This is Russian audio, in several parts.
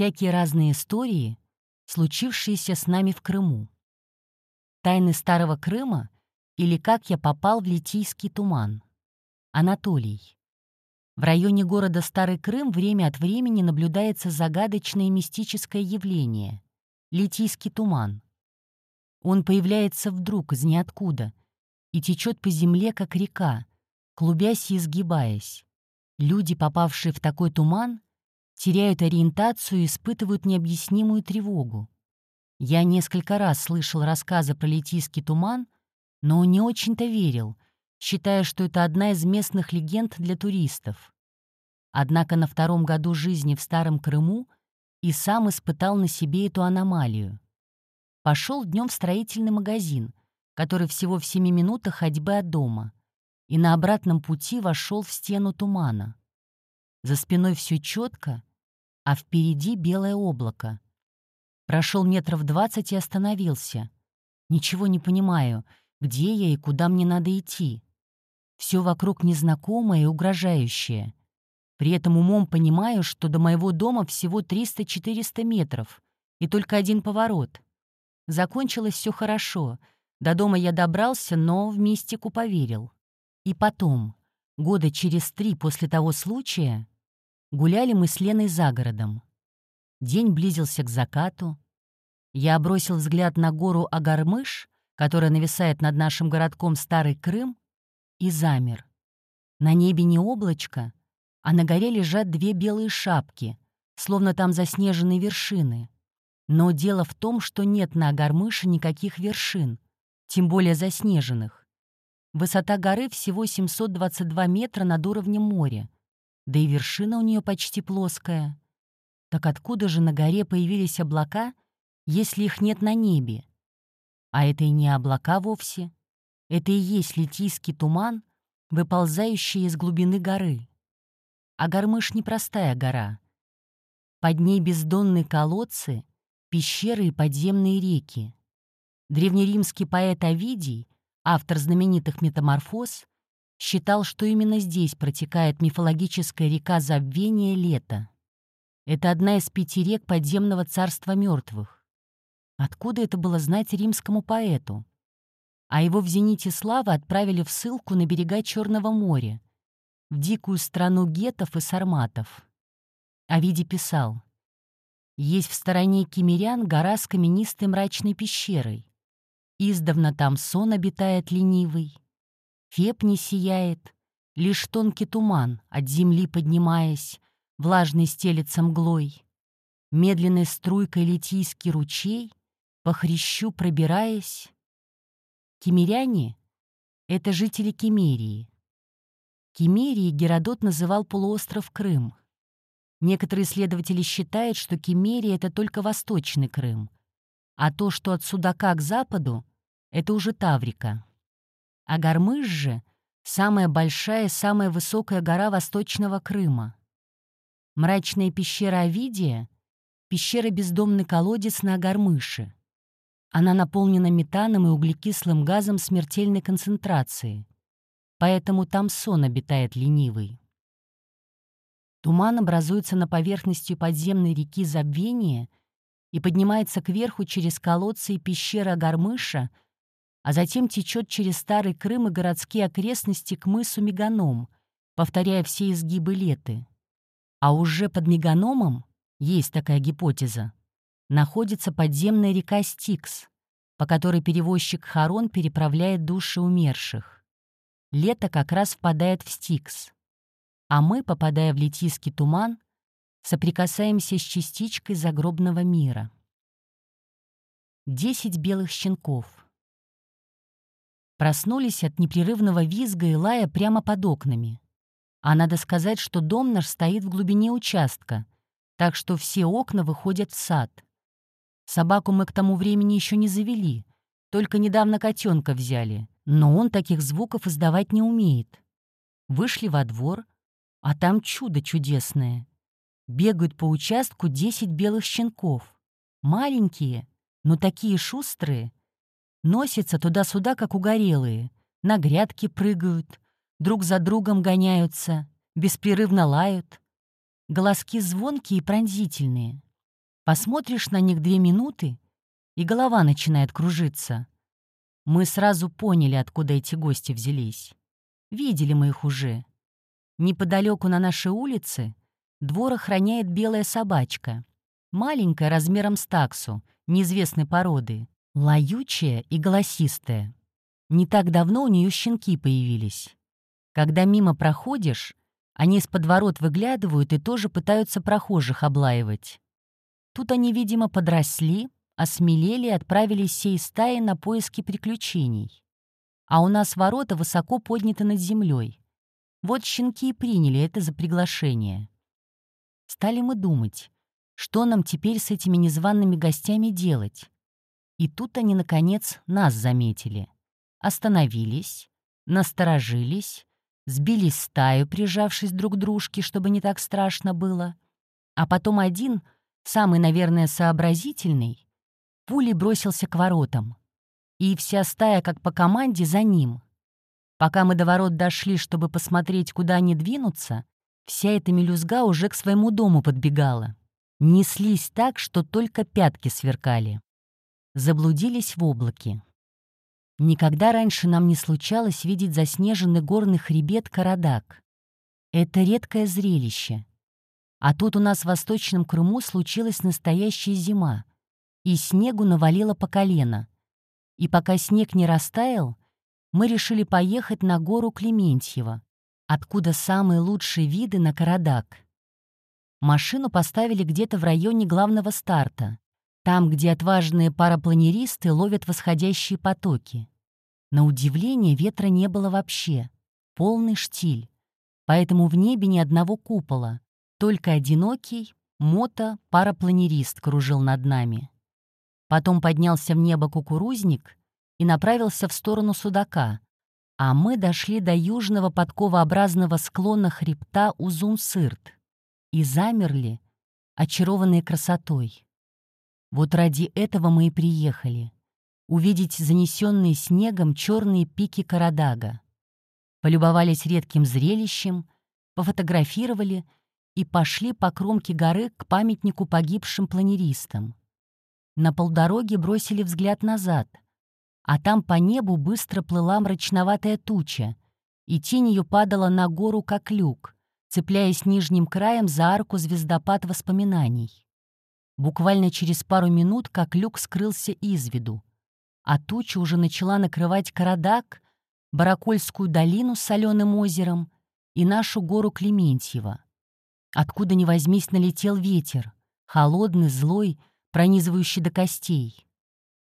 всякие разные истории, случившиеся с нами в Крыму. Тайны Старого Крыма или как я попал в Литийский туман. Анатолий. В районе города Старый Крым время от времени наблюдается загадочное мистическое явление — Литийский туман. Он появляется вдруг из ниоткуда и течет по земле, как река, клубясь и изгибаясь. Люди, попавшие в такой туман, теряют ориентацию и испытывают необъяснимую тревогу. Я несколько раз слышал рассказы про Летийский туман, но не очень-то верил, считая, что это одна из местных легенд для туристов. Однако на втором году жизни в Старом Крыму и сам испытал на себе эту аномалию. Пошел днем в строительный магазин, который всего в семи минутах ходьбы от дома, и на обратном пути вошел в стену тумана. За спиной все четко, а впереди белое облако. Прошел метров двадцать и остановился. Ничего не понимаю, где я и куда мне надо идти. Все вокруг незнакомое и угрожающее. При этом умом понимаю, что до моего дома всего 300-400 метров, и только один поворот. Закончилось все хорошо. До дома я добрался, но в мистику поверил. И потом, года через три после того случая, гуляли мы с Леной за городом. День близился к закату. Я бросил взгляд на гору Агармыш, которая нависает над нашим городком Старый Крым, и замер. На небе не облачко, а на горе лежат две белые шапки, словно там заснеженные вершины. Но дело в том, что нет на Агармыше никаких вершин, тем более заснеженных. Высота горы всего 722 метра над уровнем моря, да и вершина у нее почти плоская. Так откуда же на горе появились облака, если их нет на небе? А это и не облака вовсе. Это и есть литийский туман, выползающий из глубины горы. А Гармыш — непростая гора. Под ней бездонные колодцы, пещеры и подземные реки. Древнеримский поэт Овидий, автор знаменитых «Метаморфоз», считал, что именно здесь протекает мифологическая река Забвения Лето. Это одна из пяти рек подземного царства мертвых. Откуда это было знать римскому поэту? А его в «Зените славы» отправили в ссылку на берега Черного моря, в дикую страну гетов и сарматов. Овидий писал, «Есть в стороне кемерян гора с каменистой мрачной пещерой. Издавна там сон обитает ленивый. Феб не сияет, лишь тонкий туман, от земли поднимаясь, влажный стелется мглой. Медленной струйкой литийский ручей, по хрящу пробираясь. Кемеряне — это жители Кемерии. Кемерии Геродот называл полуостров Крым. Некоторые исследователи считают, что Кемерия — это только Восточный Крым, а то, что от Судака к западу — это уже Таврика. А Гармыш же — самая большая и самая высокая гора Восточного Крыма. Мрачная пещера Овидия — пещера бездомный колодец на Агармыше. Она наполнена метаном и углекислым газом смертельной концентрации, поэтому там сон обитает ленивый. Туман образуется на поверхности подземной реки Забвения и поднимается кверху через колодцы и пещеры Агармыша, а затем течет через Старый Крым и городские окрестности к мысу Меганом, повторяя все изгибы леты. А уже под Мегаnomом, есть такая гипотеза, находится подземная река Стикс, по которой перевозчик Харон переправляет души умерших. Лето как раз впадает в Стикс. А мы, попадая в Летийский туман, соприкасаемся с частичкой загробного мира. Десять белых щенков. Проснулись от непрерывного визга и лая прямо под окнами. А надо сказать, что дом наш стоит в глубине участка, так что все окна выходят в сад. Собаку мы к тому времени еще не завели, только недавно котенка взяли, но он таких звуков издавать не умеет. Вышли во двор, а там чудо чудесное. Бегают по участку десять белых щенков. Маленькие, но такие шустрые. Носятся туда-сюда, как угорелые. На грядки прыгают, друг за другом гоняются, беспрерывно лают. Голоски звонкие и пронзительные. Посмотришь на них две минуты, и голова начинает кружиться. Мы сразу поняли, откуда эти гости взялись. Видели мы их уже. Неподалеку на нашей улице двор охраняет белая собачка. Маленькая, размером с таксу, неизвестной породы. Лаючая и голосистая. Не так давно у нее щенки появились. Когда мимо проходишь, они из-под ворот выглядывают и тоже пытаются прохожих облаивать. Тут они, видимо, подросли, осмелели и отправились всей стаи на поиски приключений. А у нас ворота высоко подняты над землей. Вот щенки и приняли это за приглашение. Стали мы думать, что нам теперь с этими незваными гостями делать. И тут они, наконец, нас заметили. Остановились, насторожились, сбились стаю, прижавшись друг к дружке, чтобы не так страшно было. А потом один, самый, наверное, сообразительный, пулей бросился к воротам. И вся стая, как по команде, за ним. Пока мы до ворот дошли, чтобы посмотреть, куда они двинутся, вся эта мелюзга уже к своему дому подбегала. Неслись так, что только пятки сверкали. Заблудились в облаке. Никогда раньше нам не случалось видеть заснеженный горный хребет Карадак. Это редкое зрелище. А тут у нас в Восточном Крыму случилась настоящая зима, и снегу навалило по колено. И пока снег не растаял, мы решили поехать на гору Клементьева, откуда самые лучшие виды на Карадак. Машину поставили где-то в районе главного старта, там, где отважные парапланеристы ловят восходящие потоки. На удивление ветра не было вообще. Полный штиль. Поэтому в небе ни одного купола. Только одинокий мото-парапланерист кружил над нами. Потом поднялся в небо кукурузник и направился в сторону судака, а мы дошли до южного подковообразного склона хребта Узунсырт и замерли, очарованные красотой. Вот ради этого мы и приехали увидеть занесенные снегом черные пики Карадага. Полюбовались редким зрелищем, пофотографировали и пошли по кромке горы к памятнику погибшим планеристам. На полдороге бросили взгляд назад, а там по небу быстро плыла мрачноватая туча, и тень ее падала на гору, как люк, цепляясь нижним краем за арку звездопад воспоминаний. Буквально через пару минут как люк скрылся из виду, а туча уже начала накрывать Карадак, Баракольскую долину с соленым озером и нашу гору Клементьева. Откуда ни возьмись налетел ветер, холодный, злой, пронизывающий до костей.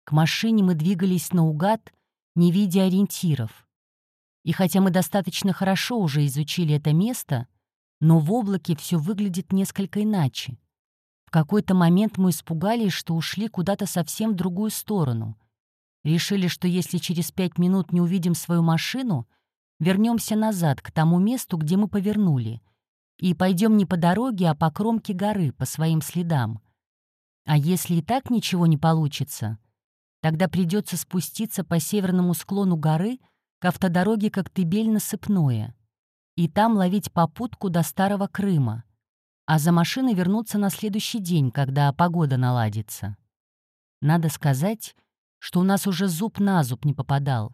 К машине мы двигались наугад, не видя ориентиров. И хотя мы достаточно хорошо уже изучили это место, но в облаке все выглядит несколько иначе. В какой-то момент мы испугались, что ушли куда-то совсем в другую сторону, Решили, что если через пять минут не увидим свою машину, вернемся назад, к тому месту, где мы повернули, и пойдем не по дороге, а по кромке горы, по своим следам. А если и так ничего не получится, тогда придется спуститься по северному склону горы к автодороге Коктебель-Насыпное и там ловить попутку до Старого Крыма, а за машиной вернуться на следующий день, когда погода наладится. Надо сказать, что у нас уже зуб на зуб не попадал.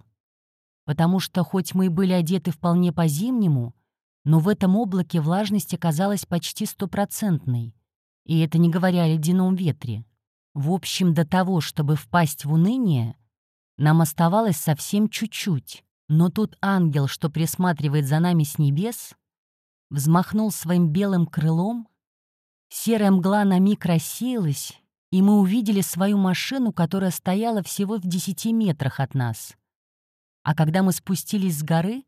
Потому что хоть мы и были одеты вполне по-зимнему, но в этом облаке влажность оказалась почти стопроцентной, и это не говоря о ледяном ветре. В общем, до того, чтобы впасть в уныние, нам оставалось совсем чуть-чуть. Но тут ангел, что присматривает за нами с небес, взмахнул своим белым крылом, серая мгла на миг рассеялась, и мы увидели свою машину, которая стояла всего в десяти метрах от нас. А когда мы спустились с горы,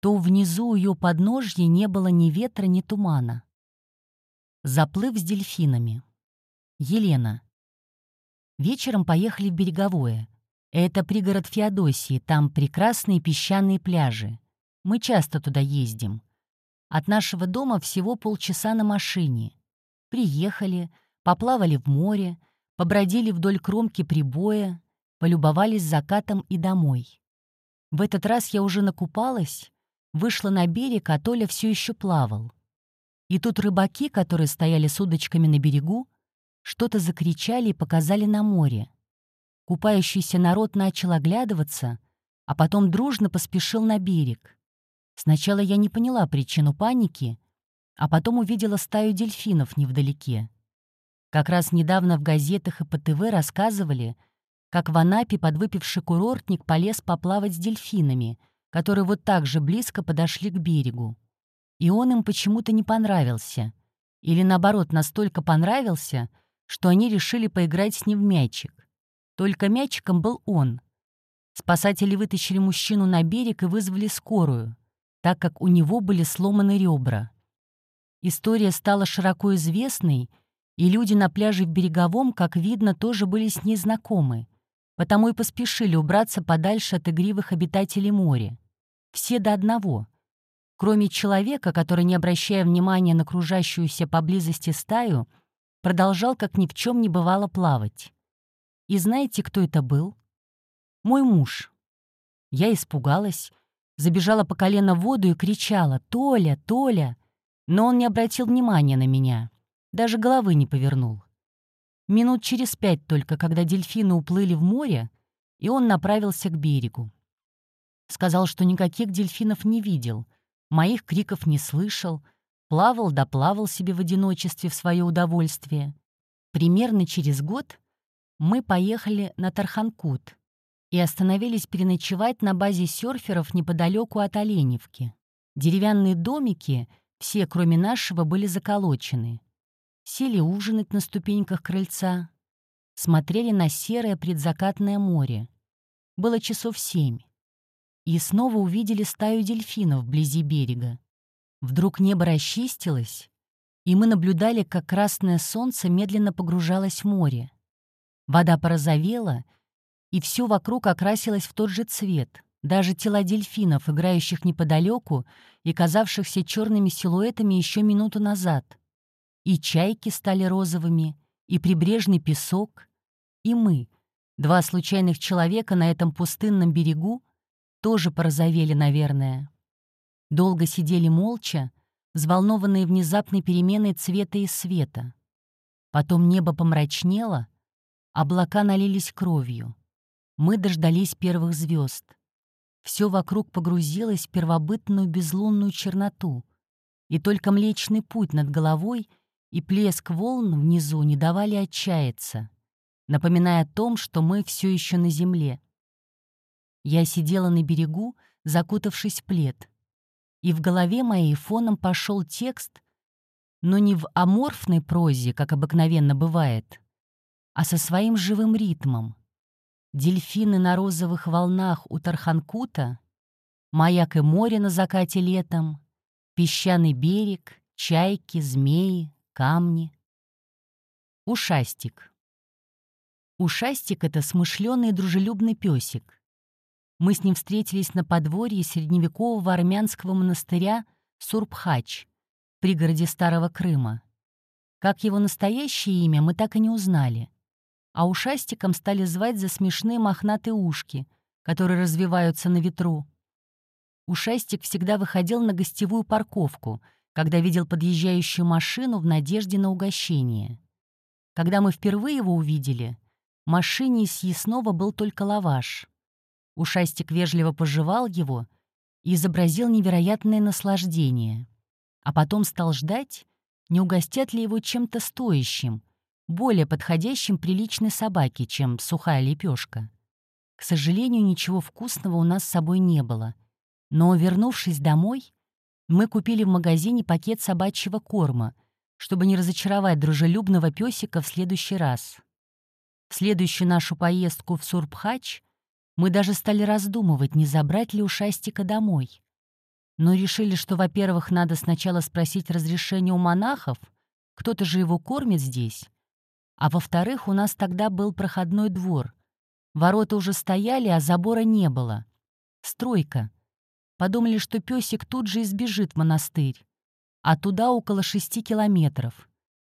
то внизу ее подножья не было ни ветра, ни тумана. Заплыв с дельфинами. Елена. Вечером поехали в Береговое. Это пригород Феодосии, там прекрасные песчаные пляжи. Мы часто туда ездим. От нашего дома всего полчаса на машине. Приехали, поплавали в море, побродили вдоль кромки прибоя, полюбовались закатом и домой. В этот раз я уже накупалась, вышла на берег, а Толя все еще плавал. И тут рыбаки, которые стояли с удочками на берегу, что-то закричали и показали на море. Купающийся народ начал оглядываться, а потом дружно поспешил на берег. Сначала я не поняла причину паники, а потом увидела стаю дельфинов невдалеке. Как раз недавно в газетах и по ТВ рассказывали, как в Анапе подвыпивший курортник полез поплавать с дельфинами, которые вот так же близко подошли к берегу. И он им почему-то не понравился. Или наоборот, настолько понравился, что они решили поиграть с ним в мячик. Только мячиком был он. Спасатели вытащили мужчину на берег и вызвали скорую, так как у него были сломаны ребра. История стала широко известной, и люди на пляже в Береговом, как видно, тоже были с ней знакомы, потому и поспешили убраться подальше от игривых обитателей моря. Все до одного. Кроме человека, который, не обращая внимания на окружающуюся поблизости стаю, продолжал, как ни в чем не бывало, плавать. И знаете, кто это был? Мой муж. Я испугалась, забежала по колено в воду и кричала «Толя! Толя!», но он не обратил внимания на меня. Даже головы не повернул. Минут через пять только, когда дельфины уплыли в море, и он направился к берегу. Сказал, что никаких дельфинов не видел, моих криков не слышал, плавал да плавал себе в одиночестве в свое удовольствие. Примерно через год мы поехали на Тарханкут и остановились переночевать на базе серферов неподалеку от Оленевки. Деревянные домики, все кроме нашего, были заколочены сели ужинать на ступеньках крыльца, смотрели на серое предзакатное море. Было часов семь. И снова увидели стаю дельфинов вблизи берега. Вдруг небо расчистилось, и мы наблюдали, как красное солнце медленно погружалось в море. Вода порозовела, и все вокруг окрасилось в тот же цвет, даже тела дельфинов, играющих неподалеку и казавшихся черными силуэтами еще минуту назад. И чайки стали розовыми, и прибрежный песок, и мы, два случайных человека на этом пустынном берегу, тоже порозовели, наверное. Долго сидели молча, взволнованные внезапной переменой цвета и света. Потом небо помрачнело, облака налились кровью. Мы дождались первых звезд. Все вокруг погрузилось в первобытную безлунную черноту, и только Млечный Путь над головой — и плеск волн внизу не давали отчаяться, напоминая о том, что мы все еще на земле. Я сидела на берегу, закутавшись в плед, и в голове моей фоном пошел текст, но не в аморфной прозе, как обыкновенно бывает, а со своим живым ритмом. Дельфины на розовых волнах у Тарханкута, маяк и море на закате летом, песчаный берег, чайки, змеи, камни. Ушастик. Ушастик — это смышленый дружелюбный песик. Мы с ним встретились на подворье средневекового армянского монастыря Сурбхач, в пригороде Старого Крыма. Как его настоящее имя, мы так и не узнали. А ушастиком стали звать за смешные мохнатые ушки, которые развиваются на ветру. Ушастик всегда выходил на гостевую парковку — когда видел подъезжающую машину в надежде на угощение. Когда мы впервые его увидели, машине из съестного был только лаваш. Ушастик вежливо пожевал его и изобразил невероятное наслаждение. А потом стал ждать, не угостят ли его чем-то стоящим, более подходящим приличной собаке, чем сухая лепешка. К сожалению, ничего вкусного у нас с собой не было. Но, вернувшись домой, мы купили в магазине пакет собачьего корма, чтобы не разочаровать дружелюбного песика в следующий раз. В следующую нашу поездку в Сурбхач мы даже стали раздумывать, не забрать ли ушастика домой. Но решили, что, во-первых, надо сначала спросить разрешение у монахов, кто-то же его кормит здесь, а во-вторых, у нас тогда был проходной двор. Ворота уже стояли, а забора не было. Стройка — Подумали, что песик тут же избежит монастырь. А туда около шести километров.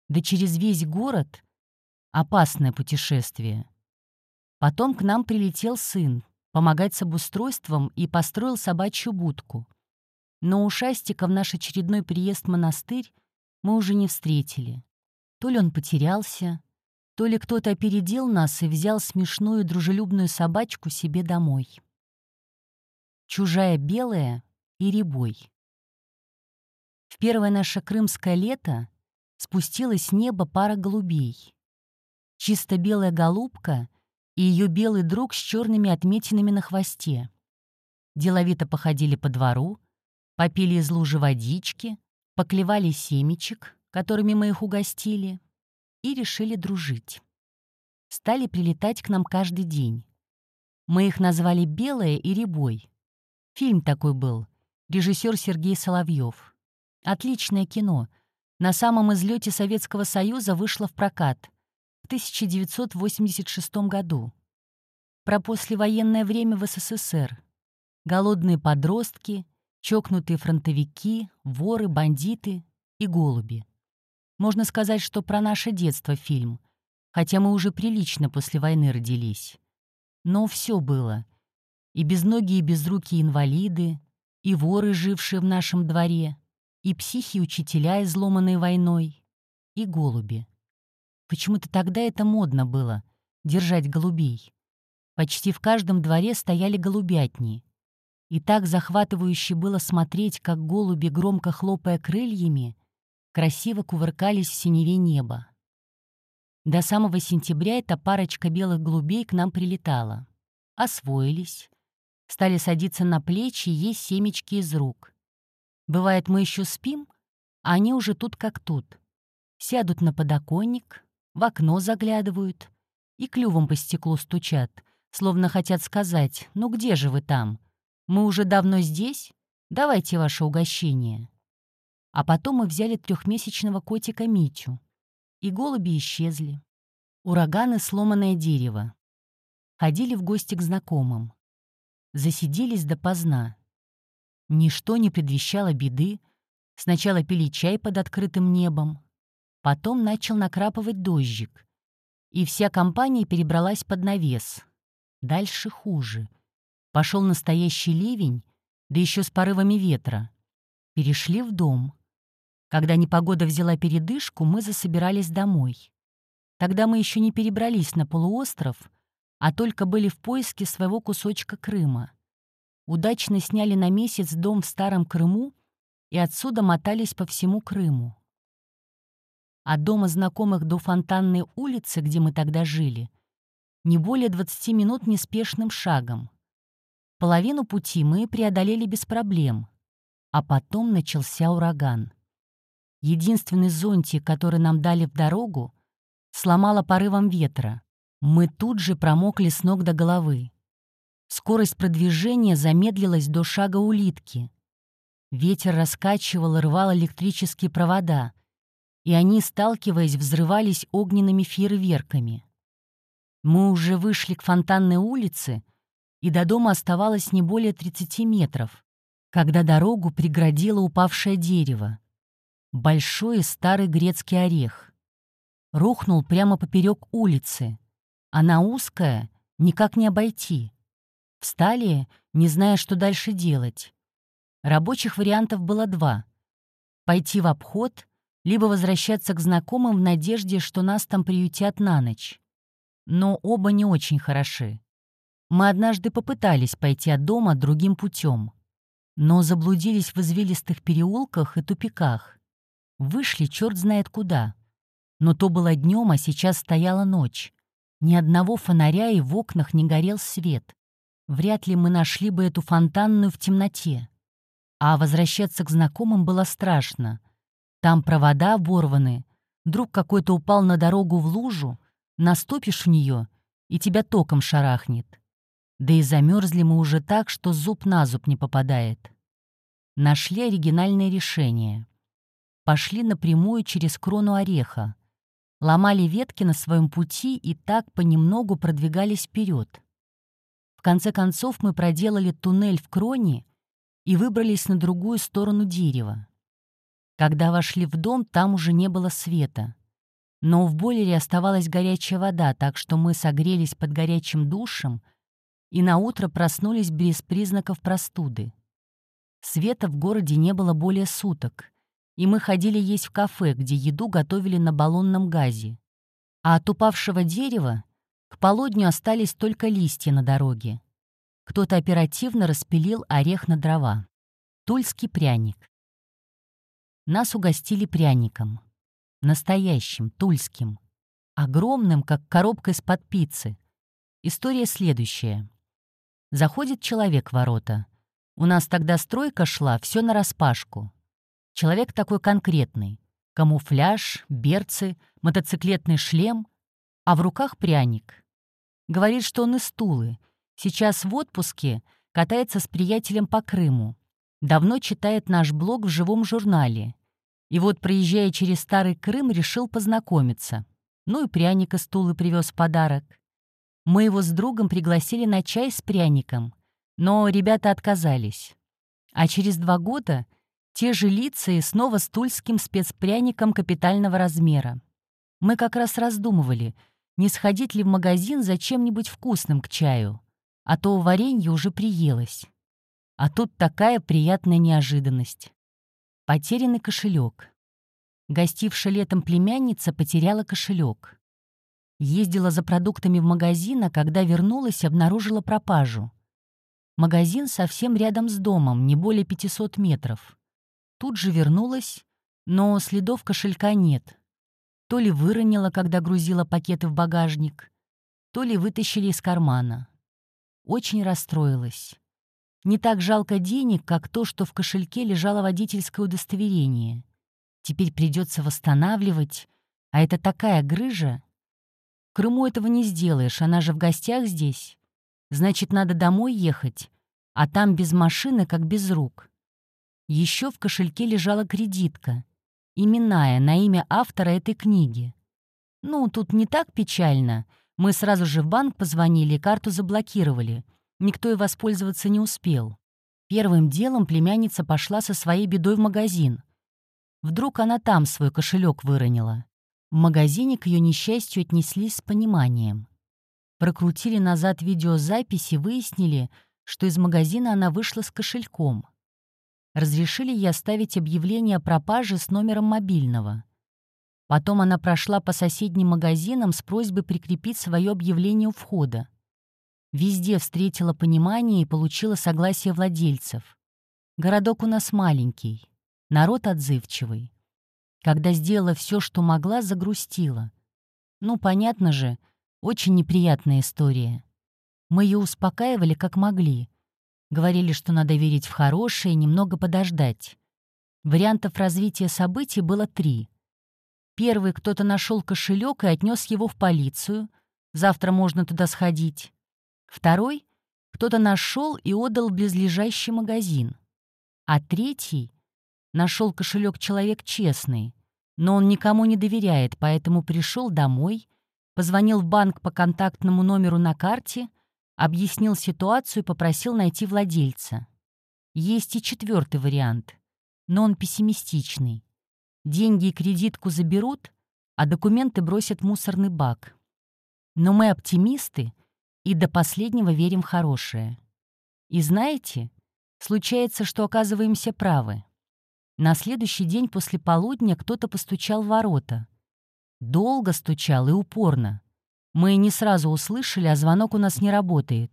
Да через весь город — опасное путешествие. Потом к нам прилетел сын, помогать с обустройством и построил собачью будку. Но у Шастика в наш очередной приезд в монастырь мы уже не встретили. То ли он потерялся, то ли кто-то опередил нас и взял смешную дружелюбную собачку себе домой. Чужая белая и рябой. В первое наше крымское лето спустилась с неба пара голубей. Чисто белая голубка и ее белый друг с черными отметинами на хвосте. Деловито походили по двору, попили из лужи водички, поклевали семечек, которыми мы их угостили, и решили дружить. Стали прилетать к нам каждый день. Мы их назвали «Белая» и «Рябой». Фильм такой был. Режиссер Сергей Соловьев. Отличное кино. На самом излете Советского Союза вышло в прокат в 1986 году. Про послевоенное время в СССР. Голодные подростки, чокнутые фронтовики, воры, бандиты и голуби. Можно сказать, что про наше детство фильм, хотя мы уже прилично после войны родились. Но все было. И безногие и безрукие инвалиды, и воры, жившие в нашем дворе, и психи-учителя, изломанные войной, и голуби. Почему-то тогда это модно было — держать голубей. Почти в каждом дворе стояли голубятни. И так захватывающе было смотреть, как голуби, громко хлопая крыльями, красиво кувыркались в синеве неба. До самого сентября эта парочка белых голубей к нам прилетала. Освоились, стали садиться на плечи и есть семечки из рук. Бывает, мы еще спим, а они уже тут как тут. Сядут на подоконник, в окно заглядывают и клювом по стеклу стучат, словно хотят сказать «Ну где же вы там? Мы уже давно здесь? Давайте ваше угощение». А потом мы взяли трехмесячного котика Митю. И голуби исчезли. Ураганы — сломанное дерево. Ходили в гости к знакомым. Засиделись допоздна. Ничто не предвещало беды. Сначала пили чай под открытым небом. Потом начал накрапывать дождик. И вся компания перебралась под навес. Дальше хуже. Пошел настоящий ливень, да еще с порывами ветра. Перешли в дом. Когда непогода взяла передышку, мы засобирались домой. Тогда мы еще не перебрались на полуостров, а только были в поиске своего кусочка Крыма. Удачно сняли на месяц дом в Старом Крыму и отсюда мотались по всему Крыму. От дома знакомых до Фонтанной улицы, где мы тогда жили, не более 20 минут неспешным шагом. Половину пути мы преодолели без проблем, а потом начался ураган. Единственный зонтик, который нам дали в дорогу, сломало порывом ветра. Мы тут же промокли с ног до головы. Скорость продвижения замедлилась до шага улитки. Ветер раскачивал и рвал электрические провода, и они, сталкиваясь, взрывались огненными фейерверками. Мы уже вышли к фонтанной улице, и до дома оставалось не более 30 метров, когда дорогу преградило упавшее дерево большой старый грецкий орех. Рухнул прямо поперек улицы. Она узкая, никак не обойти. Встали, не зная, что дальше делать. Рабочих вариантов было два. Пойти в обход, либо возвращаться к знакомым в надежде, что нас там приютят на ночь. Но оба не очень хороши. Мы однажды попытались пойти от дома другим путем, но заблудились в извилистых переулках и тупиках. Вышли черт знает куда. Но то было днем, а сейчас стояла ночь. Ни одного фонаря и в окнах не горел свет. Вряд ли мы нашли бы эту фонтанную в темноте. А возвращаться к знакомым было страшно. Там провода оборваны. Вдруг какой-то упал на дорогу в лужу, наступишь в нее, и тебя током шарахнет. Да и замерзли мы уже так, что зуб на зуб не попадает. Нашли оригинальное решение пошли напрямую через крону ореха, ломали ветки на своем пути и так понемногу продвигались вперед. В конце концов мы проделали туннель в кроне и выбрались на другую сторону дерева. Когда вошли в дом, там уже не было света. Но в бойлере оставалась горячая вода, так что мы согрелись под горячим душем и наутро проснулись без признаков простуды. Света в городе не было более суток, и мы ходили есть в кафе, где еду готовили на баллонном газе. А от упавшего дерева к полудню остались только листья на дороге. Кто-то оперативно распилил орех на дрова. Тульский пряник. Нас угостили пряником. Настоящим, тульским. Огромным, как коробка из-под пиццы. История следующая. Заходит человек в ворота. У нас тогда стройка шла, все нараспашку. Человек такой конкретный. Камуфляж, берцы, мотоциклетный шлем, а в руках пряник. Говорит, что он из Тулы. Сейчас в отпуске, катается с приятелем по Крыму. Давно читает наш блог в живом журнале. И вот, проезжая через Старый Крым, решил познакомиться. Ну и пряник из Тулы привез подарок. Мы его с другом пригласили на чай с пряником, но ребята отказались. А через два года те же лица и снова с тульским спецпряником капитального размера. Мы как раз раздумывали, не сходить ли в магазин за чем-нибудь вкусным к чаю, а то варенье уже приелось. А тут такая приятная неожиданность. Потерянный кошелек. Гостившая летом племянница потеряла кошелек. Ездила за продуктами в магазин, а когда вернулась, обнаружила пропажу. Магазин совсем рядом с домом, не более 500 метров. Тут же вернулась, но следов кошелька нет. То ли выронила, когда грузила пакеты в багажник, то ли вытащили из кармана. Очень расстроилась. Не так жалко денег, как то, что в кошельке лежало водительское удостоверение. Теперь придется восстанавливать, а это такая грыжа. Крыму этого не сделаешь, она же в гостях здесь. Значит, надо домой ехать, а там без машины, как без рук. Еще в кошельке лежала кредитка, именная на имя автора этой книги. Ну, тут не так печально. Мы сразу же в банк позвонили, карту заблокировали. Никто и воспользоваться не успел. Первым делом племянница пошла со своей бедой в магазин. Вдруг она там свой кошелек выронила. В магазине к ее несчастью отнеслись с пониманием. Прокрутили назад видеозаписи, выяснили, что из магазина она вышла с кошельком. Разрешили ей оставить объявление о пропаже с номером мобильного. Потом она прошла по соседним магазинам с просьбой прикрепить свое объявление у входа. Везде встретила понимание и получила согласие владельцев. Городок у нас маленький, народ отзывчивый. Когда сделала все, что могла, загрустила. Ну, понятно же, очень неприятная история. Мы ее успокаивали как могли. Говорили, что надо верить в хорошее немного подождать. Вариантов развития событий было три. Первый — кто-то нашел кошелек и отнес его в полицию. Завтра можно туда сходить. Второй — кто-то нашел и отдал в близлежащий магазин. А третий Нашел кошелек человек честный, но он никому не доверяет, поэтому пришел домой, позвонил в банк по контактному номеру на карте, объяснил ситуацию и попросил найти владельца. Есть и четвертый вариант, но он пессимистичный. Деньги и кредитку заберут, а документы бросят в мусорный бак. Но мы оптимисты и до последнего верим в хорошее. И знаете, случается, что оказываемся правы. На следующий день после полудня кто-то постучал в ворота. Долго стучал и упорно. Мы не сразу услышали, а звонок у нас не работает.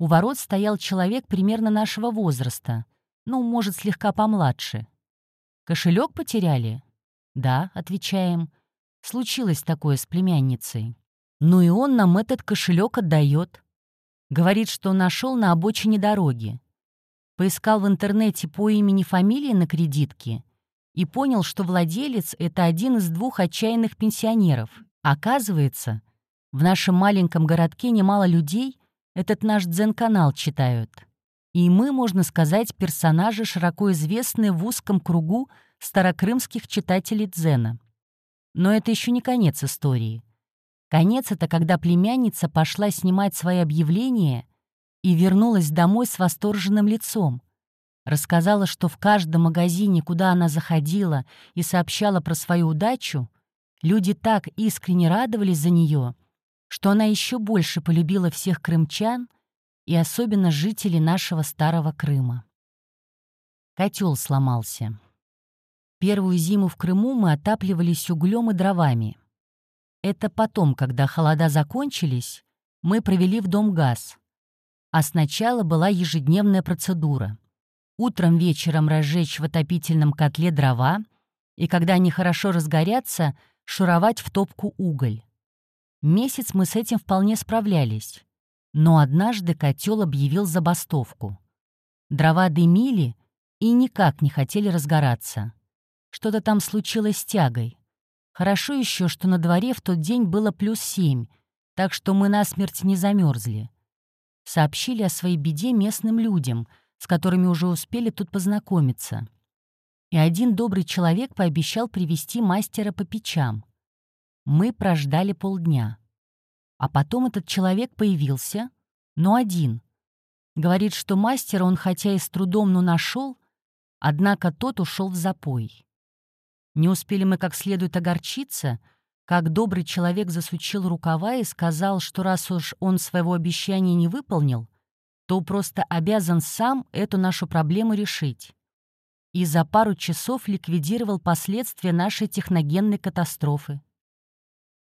У ворот стоял человек примерно нашего возраста, ну, может, слегка помладше. «Кошелек потеряли?» «Да», — отвечаем. «Случилось такое с племянницей». Ну и он нам этот кошелек отдает. Говорит, что нашел на обочине дороги. Поискал в интернете по имени-фамилии на кредитке и понял, что владелец — это один из двух отчаянных пенсионеров. Оказывается, в нашем маленьком городке немало людей этот наш дзен-канал читают. И мы, можно сказать, персонажи, широко известные в узком кругу старокрымских читателей дзена. Но это еще не конец истории. Конец — это когда племянница пошла снимать свои объявления и вернулась домой с восторженным лицом. Рассказала, что в каждом магазине, куда она заходила и сообщала про свою удачу, люди так искренне радовались за нее, что она еще больше полюбила всех крымчан и особенно жителей нашего старого Крыма. Котел сломался. Первую зиму в Крыму мы отапливались углем и дровами. Это потом, когда холода закончились, мы провели в дом газ. А сначала была ежедневная процедура. Утром вечером разжечь в отопительном котле дрова, и когда они хорошо разгорятся, шуровать в топку уголь. Месяц мы с этим вполне справлялись. Но однажды котел объявил забастовку. Дрова дымили и никак не хотели разгораться. Что-то там случилось с тягой. Хорошо еще, что на дворе в тот день было плюс семь, так что мы насмерть не замерзли. Сообщили о своей беде местным людям, с которыми уже успели тут познакомиться. И один добрый человек пообещал привести мастера по печам. Мы прождали полдня. А потом этот человек появился, но один. Говорит, что мастера он хотя и с трудом, но нашел, однако тот ушел в запой. Не успели мы как следует огорчиться, как добрый человек засучил рукава и сказал, что раз уж он своего обещания не выполнил, то просто обязан сам эту нашу проблему решить. И за пару часов ликвидировал последствия нашей техногенной катастрофы.